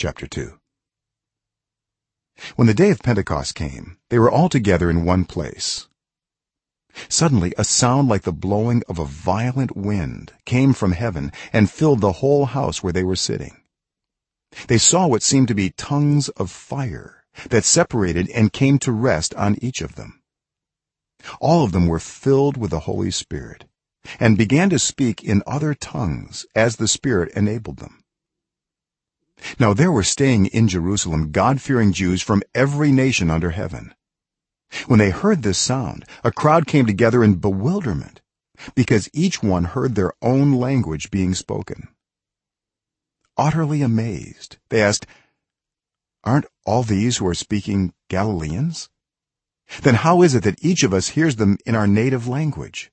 chapter 2 when the day of pentecost came they were all together in one place. Suddenly a sound like the blowing of a violent wind came from heaven and filled the whole house where they were sitting. They saw what seemed to be tongues of fire that separated and came to rest on each of them. All of them were filled with the holy spirit and began to speak in other tongues as the spirit enabled them now there were staying in jerusalem god-fearing jews from every nation under heaven. When they heard this sound a crowd came together in bewilderment because each one heard their own language being spoken. Utterly amazed they asked aren't all these who are speaking galileans? Then how is it that each of us hears them in our native language?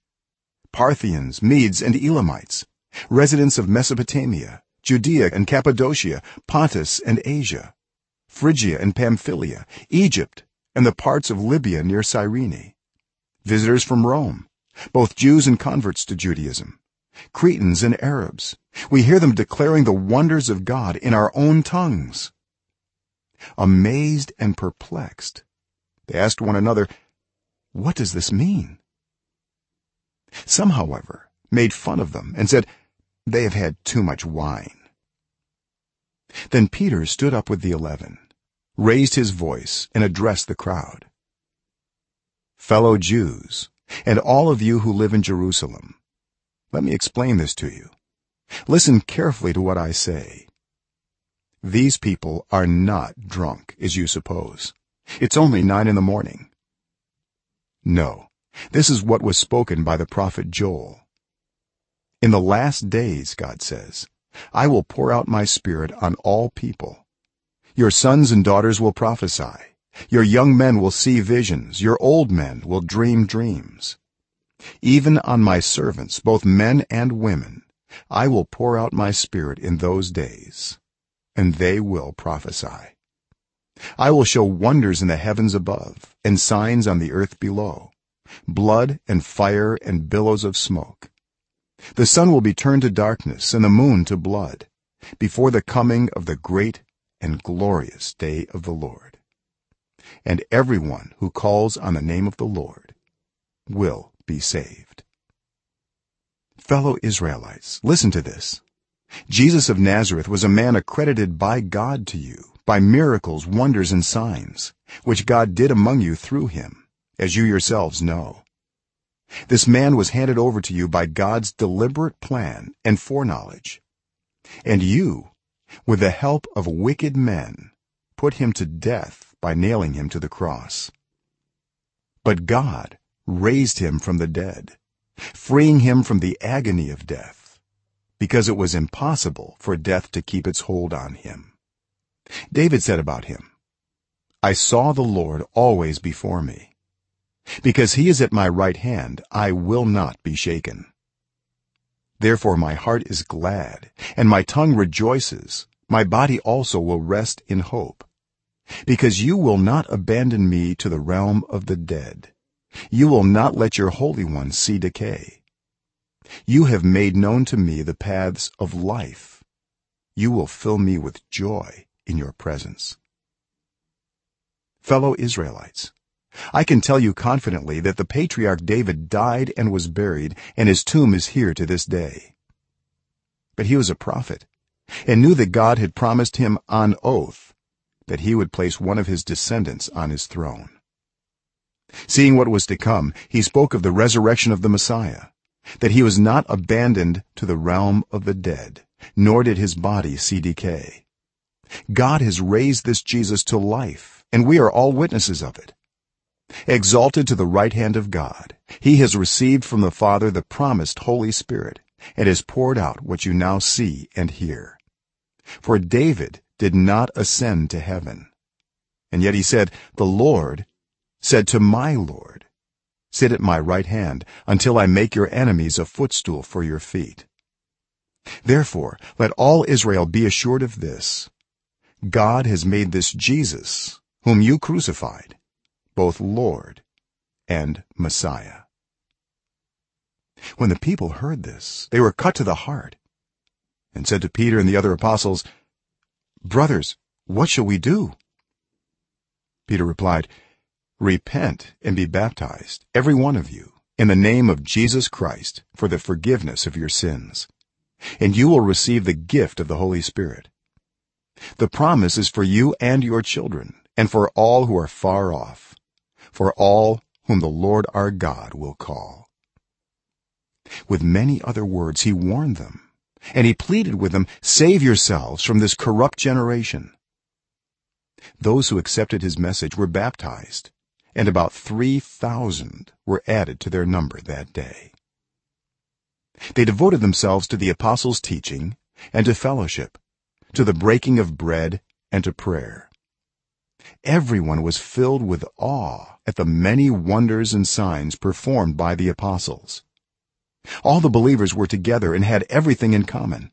Parthians medes and elamites residents of mesopotamia judea and cappadocia pontus and asia phrygia and pamphylia egypt and the parts of libya near cyrene. Visitors from rome both jews and converts to judaism cretans and arabs. We hear them declaring the wonders of god in our own tongues. Amazed and perplexed they asked one another what does this mean? Some however made fun of them and said they have had too much wine then peter stood up with the 11 raised his voice and addressed the crowd. Fellow jews and all of you who live in jerusalem let me explain this to you. Listen carefully to what i say. These people are not drunk as you suppose. It's only 9 in the morning. No this is what was spoken by the prophet joel. In the last days god says i will pour out my spirit on all people. Your sons and daughters will prophesy. Your young men will see visions. Your old men will dream dreams. Even on my servants both men and women i will pour out my spirit in those days and they will prophesy. I will show wonders in the heavens above and signs on the earth below blood and fire and billows of smoke the sun will be turned to darkness and the moon to blood before the coming of the great and glorious day of the lord. And everyone who calls on the name of the lord will be saved. Fellow israelites listen to this. Jesus of nazareth was a man accredited by god to you by miracles wonders and signs which god did among you through him as you yourselves know this man was handed over to you by god's deliberate plan and foreknowledge. And you with the help of wicked men put him to death by nailing him to the cross. But god raised him from the dead freeing him from the agony of death because it was impossible for death to keep its hold on him. David said about him i saw the lord always before me because he is at my right hand i will not be shaken. Therefore my heart is glad and my tongue rejoices. My body also will rest in hope. Because you will not abandon me to the realm of the dead. You will not let your holy one see decay. You have made known to me the paths of life. You will fill me with joy in your presence. Fellow israelites i can tell you confidently that the patriarch david died and was buried and his tomb is here to this day. But he was a prophet and knew that god had promised him on oath that he would place one of his descendants on his throne. Seeing what was to come he spoke of the resurrection of the messiah that he was not abandoned to the realm of the dead nor did his body see decay. God has raised this jesus to life and we are all witnesses of it exalted to the right hand of god. He has received from the father the promised holy spirit and has poured out what you now see and hear. For david did not ascend to heaven. And yet he said the lord said to my lord sit at my right hand until i make your enemies a footstool for your feet. Therefore let all israel be assured of this. God has made this jesus whom you crucified both lord and messiah. When the people heard this they were cut to the heart and said to peter and the other apostles brothers what shall we do? Peter replied repent and be baptized every one of you in the name of Jesus Christ for the forgiveness of your sins and you will receive the gift of the holy spirit. The promise is for you and your children and for all who are far off for all whom the lord our god will call. With many other words he warned them and he pleaded with them save yourselves from this corrupt generation. Those who accepted his message were baptized and about 3000 were added to their number that day. They devoted themselves to the apostles teaching and to fellowship to the breaking of bread and to prayer everyone was filled with awe at the many wonders and signs performed by the apostles. All the believers were together and had everything in common.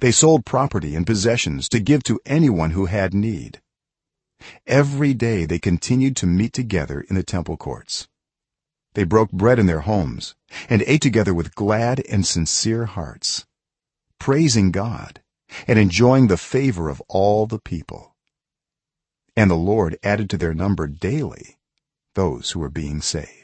They sold property and possessions to give to anyone who had need. Every day they continued to meet together in the temple courts. They broke bread in their homes and ate together with glad and sincere hearts praising god and enjoying the favor of all the people and the lord added to their number daily those who were being saved